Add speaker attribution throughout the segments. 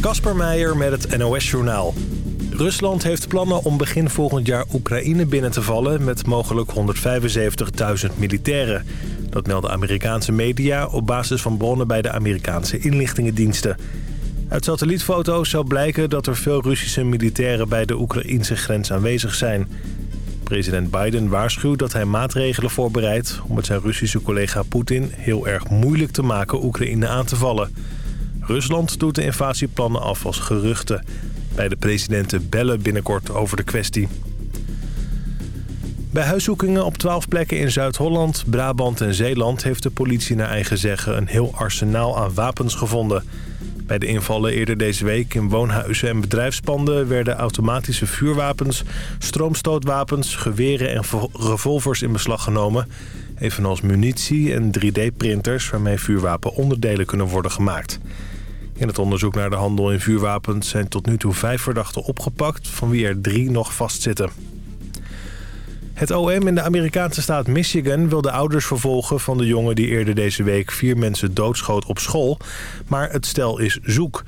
Speaker 1: Kasper Meijer met het NOS-journaal. Rusland heeft plannen om begin volgend jaar Oekraïne binnen te vallen... met mogelijk 175.000 militairen. Dat melden Amerikaanse media op basis van bronnen bij de Amerikaanse inlichtingendiensten. Uit satellietfoto's zou blijken dat er veel Russische militairen... bij de Oekraïnse grens aanwezig zijn. President Biden waarschuwt dat hij maatregelen voorbereidt... om het zijn Russische collega Poetin heel erg moeilijk te maken Oekraïne aan te vallen... Rusland doet de invasieplannen af als geruchten. Beide presidenten bellen binnenkort over de kwestie. Bij huiszoekingen op 12 plekken in Zuid-Holland, Brabant en Zeeland... heeft de politie naar eigen zeggen een heel arsenaal aan wapens gevonden. Bij de invallen eerder deze week in woonhuizen en bedrijfspanden... werden automatische vuurwapens, stroomstootwapens, geweren en revolvers in beslag genomen... evenals munitie en 3D-printers waarmee vuurwapenonderdelen kunnen worden gemaakt. In het onderzoek naar de handel in vuurwapens zijn tot nu toe vijf verdachten opgepakt... van wie er drie nog vastzitten. Het OM in de Amerikaanse staat Michigan wil de ouders vervolgen van de jongen... die eerder deze week vier mensen doodschoot op school. Maar het stel is zoek.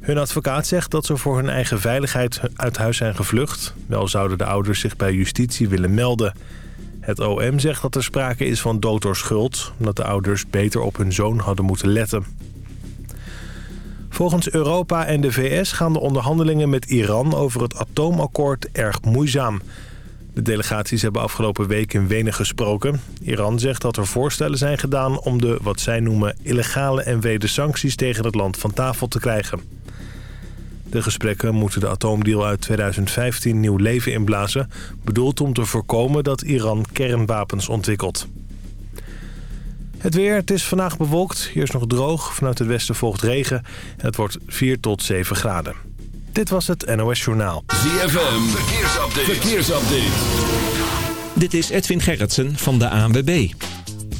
Speaker 1: Hun advocaat zegt dat ze voor hun eigen veiligheid uit huis zijn gevlucht. Wel zouden de ouders zich bij justitie willen melden. Het OM zegt dat er sprake is van dood door schuld... omdat de ouders beter op hun zoon hadden moeten letten. Volgens Europa en de VS gaan de onderhandelingen met Iran over het atoomakkoord erg moeizaam. De delegaties hebben afgelopen week in Wenen gesproken. Iran zegt dat er voorstellen zijn gedaan om de, wat zij noemen, illegale en weder sancties tegen het land van tafel te krijgen. De gesprekken moeten de atoomdeal uit 2015 nieuw leven inblazen... bedoeld om te voorkomen dat Iran kernwapens ontwikkelt. Het weer, het is vandaag bewolkt. Hier is nog droog. Vanuit het westen volgt regen. En het wordt 4 tot 7 graden. Dit was het NOS Journaal.
Speaker 2: ZFM, verkeersupdate. verkeersupdate.
Speaker 3: Dit is Edwin Gerritsen van de ANWB.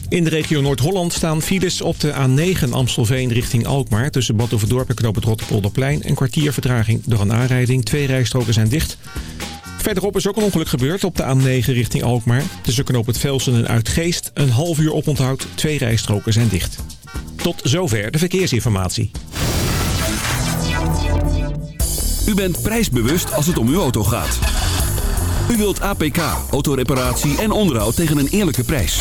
Speaker 3: In de regio Noord-Holland staan files op de A9 Amstelveen richting Alkmaar... tussen Bad Overdorp en Knoop het Rotterpolderplein. Een kwartier vertraging door een aanrijding. Twee rijstroken zijn dicht. Verderop is ook een ongeluk gebeurd op de A9 richting Alkmaar. Tussen knoop het Velsen en Uitgeest. Een half uur oponthoud, twee rijstroken zijn dicht. Tot zover de verkeersinformatie.
Speaker 2: U bent prijsbewust als het om uw auto gaat. U wilt APK, autoreparatie en onderhoud tegen een eerlijke prijs.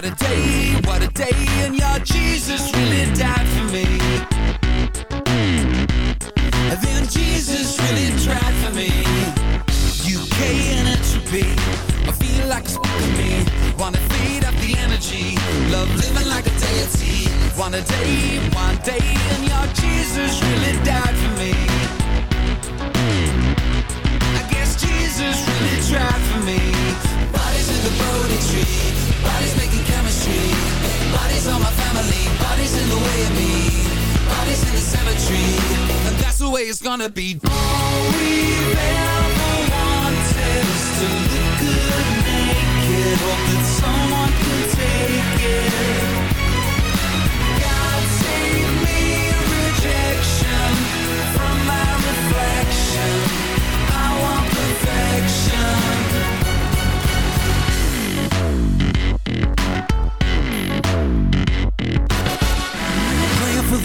Speaker 4: What a day, what a day, and your Jesus really died for me. One day, one day, and your Jesus really died for me. I guess Jesus really tried for me. Bodies in the Bodhi tree, bodies making chemistry. Bodies on my family, bodies in the way of me. Bodies in the cemetery, and that's the way it's gonna be. All we've ever wanted is to look good naked. Hope that someone can take it.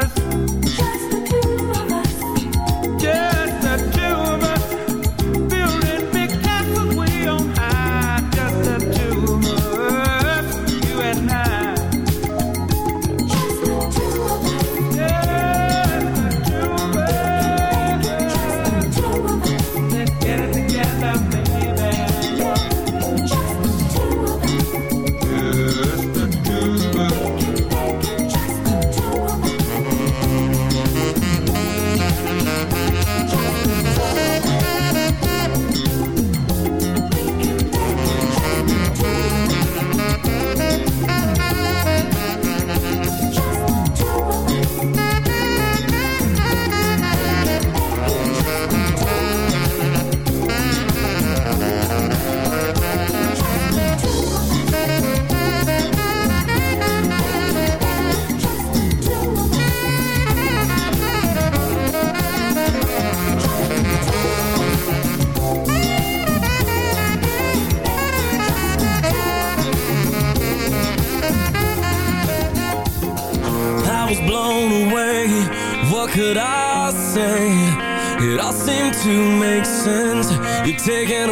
Speaker 5: business Take it.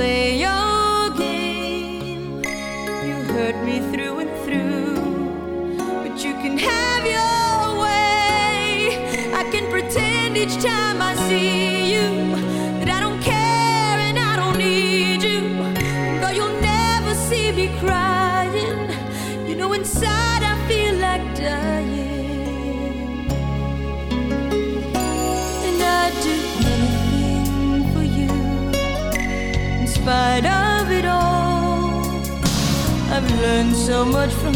Speaker 6: they
Speaker 7: so much from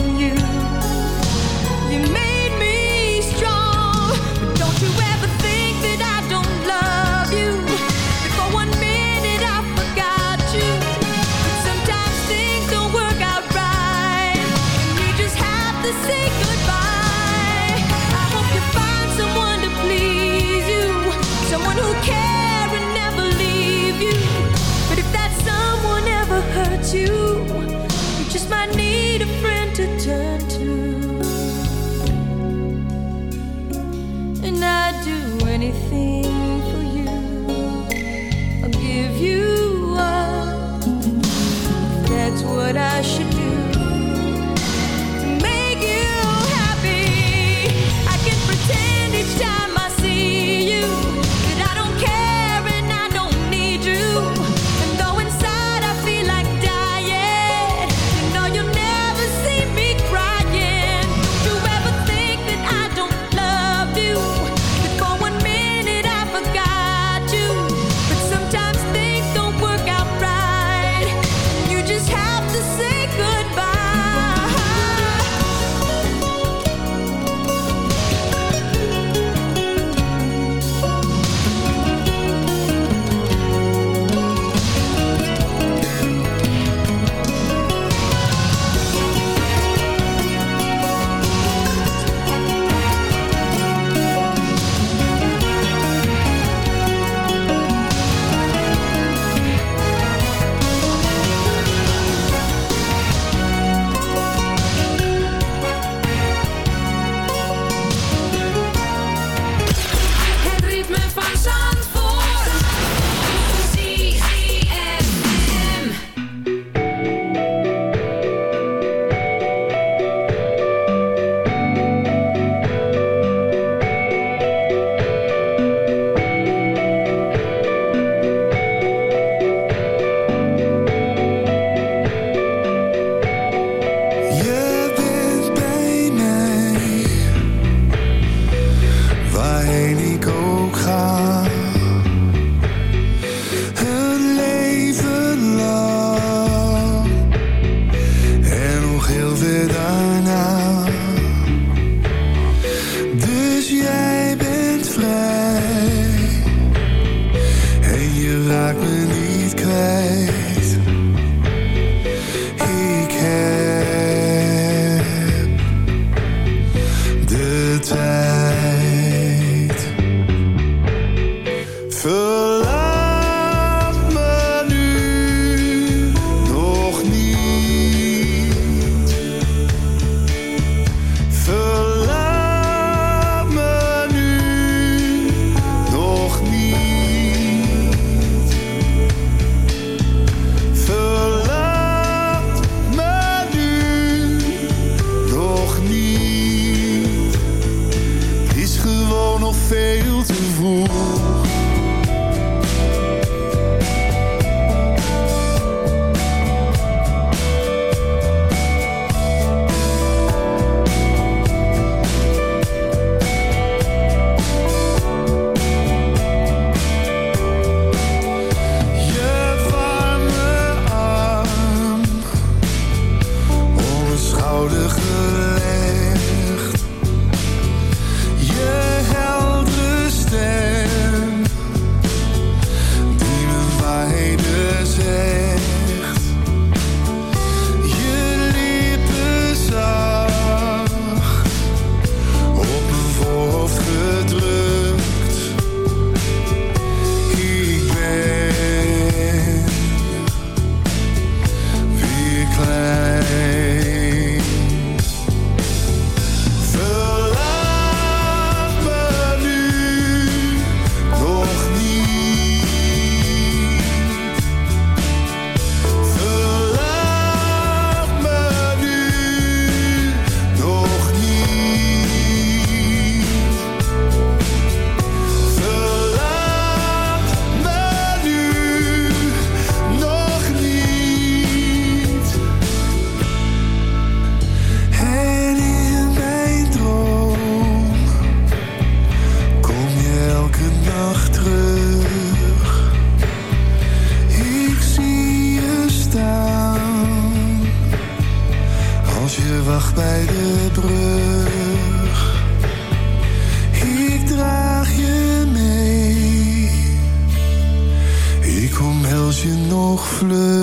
Speaker 8: nog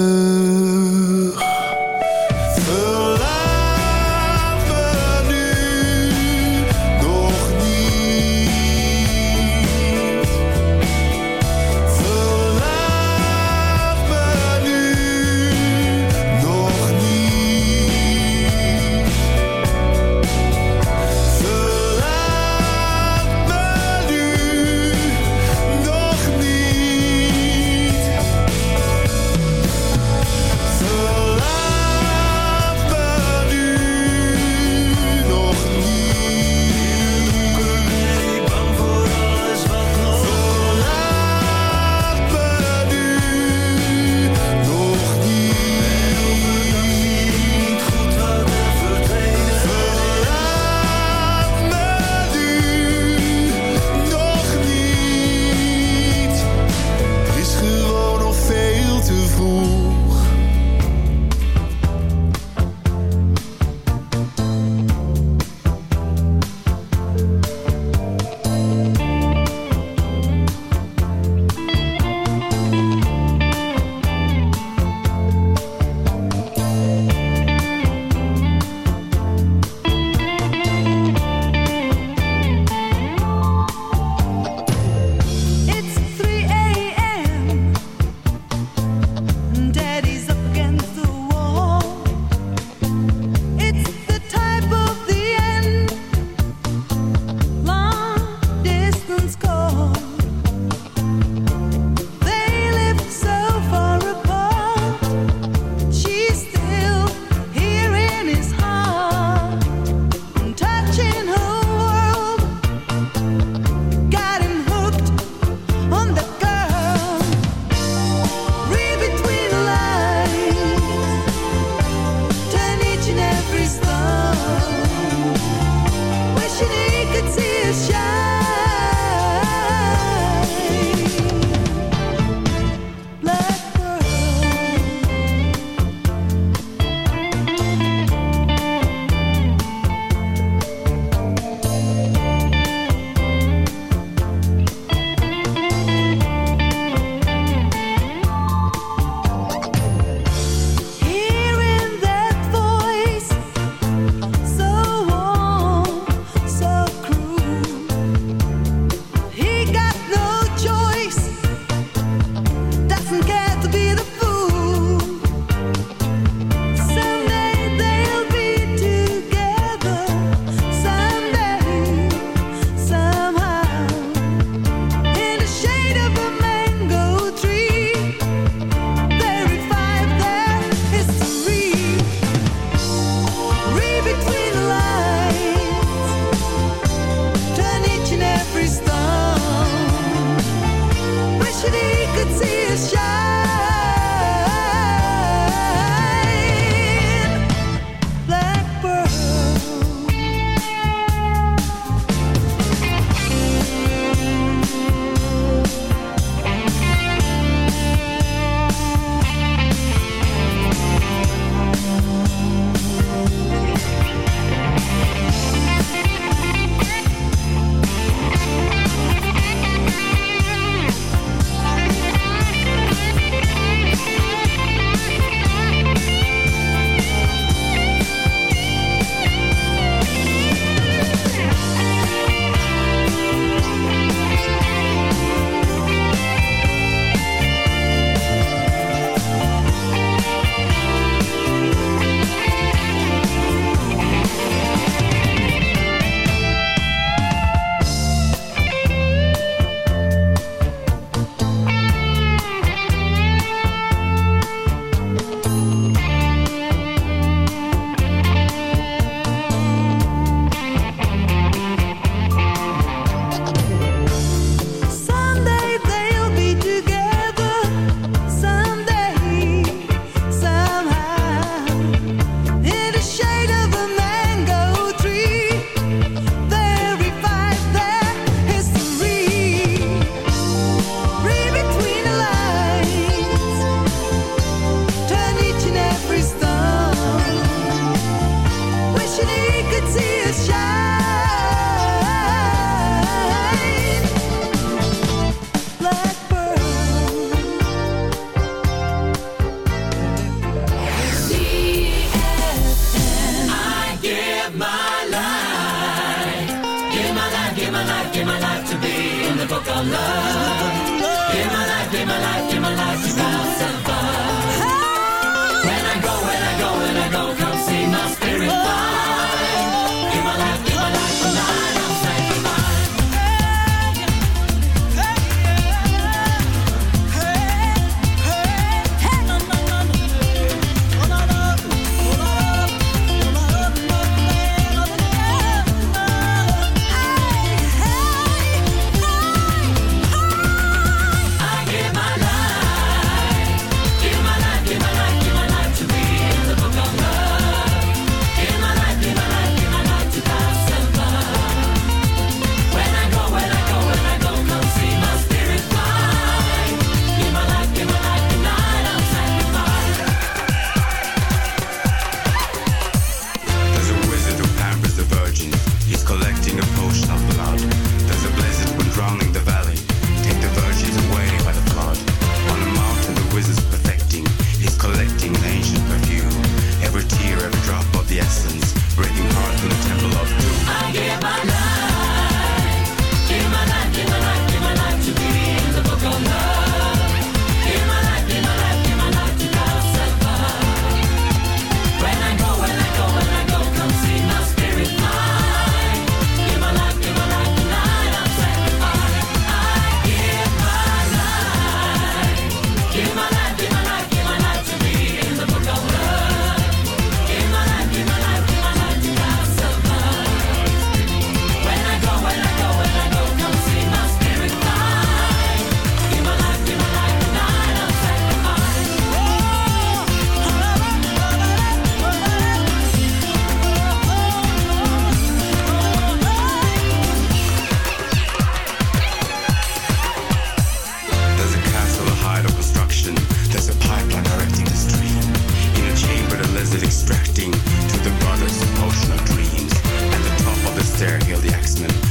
Speaker 7: there, heal the
Speaker 9: X-Men.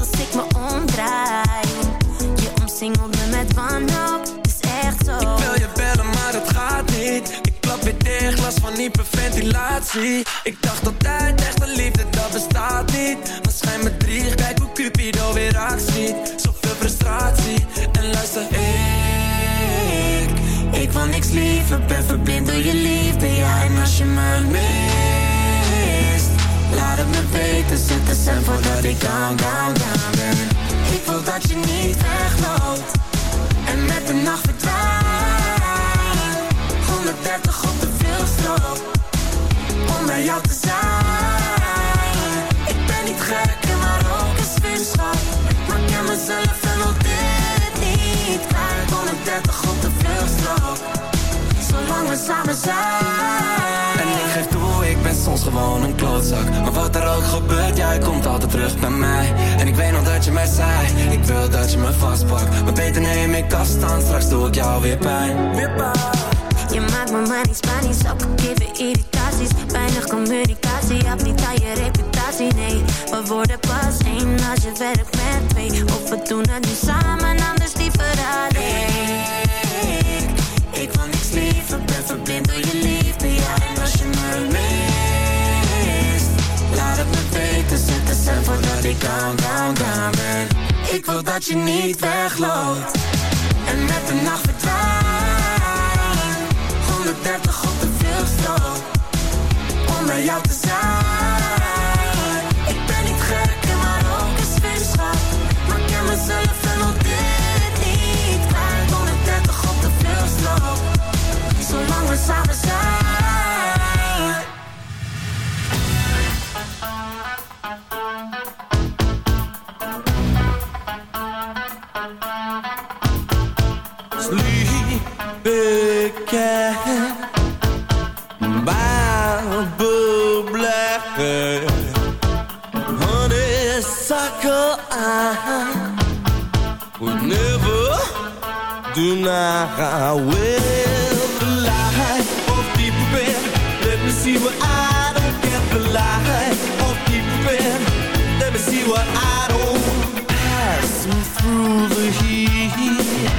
Speaker 9: hyperventilatie. Ik dacht altijd, echte liefde, dat bestaat niet. Maar schijn me drie, kijk hoe Cupido weer actie. Zoveel frustratie, en luister, ik... Ik wil niks liever, ben verblind door je liefde, ja. En als je me mist, laat het me weten. Zet de voordat ik down, down, down ben. Ik wil dat je niet wegloopt en met de nacht verdwijnt. 130 op de vluchtstrook, om bij jou te zijn. Ik ben niet gek en maar ook een vuurschap. Maar ik ken mezelf en wil dit niet kwijt. 130 op de vluchtstrook, zolang we samen zijn. En ik geef toe, ik ben soms gewoon een klootzak. Maar wat er ook gebeurt, jij komt altijd terug bij mij. En ik weet nog dat je mij zei, ik wil dat je me vastpakt. Maar beter neem ik afstand, straks doe ik jou weer pijn. Weer pijn.
Speaker 10: Je maakt me manisch, manisch, ook geven relaties. Weinig communicatie, heb niet aan je reputatie, nee. We worden pas één als je werkt met twee Of we doen het nu samen, anders liever alleen. Ik wil niks liever, ben verblind door je liefde. Ja, als je me mist Laat het me weten, zet stel voor voordat ik down, down, down ben. Ik wil dat je niet wegloopt. En met de
Speaker 8: nacht out the tonight I will the light of deep red Let me see what I don't get The light of deep red Let me see what I don't Passing through the heat.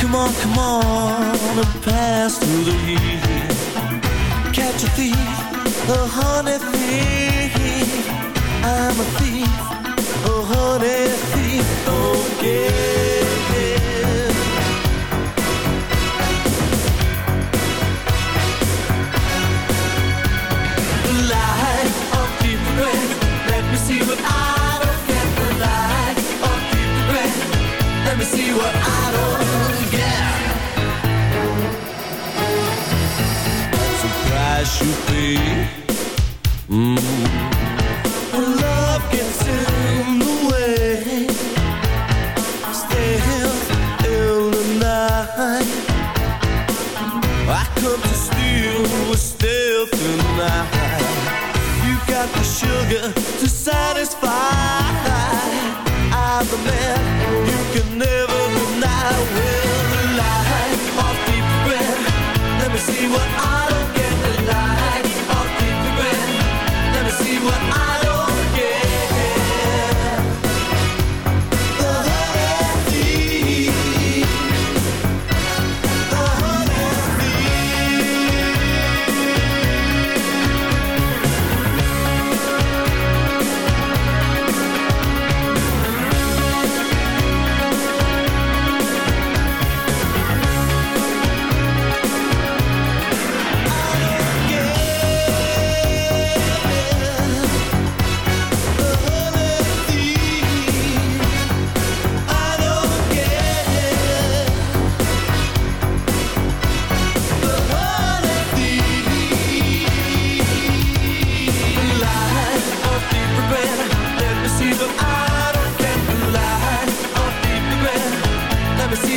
Speaker 8: Come on, come on And pass through the heat. Catch a thief A honey thief I'm a thief A honey thief Don't get Saturday.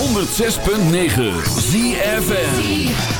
Speaker 11: 106.9 ZFN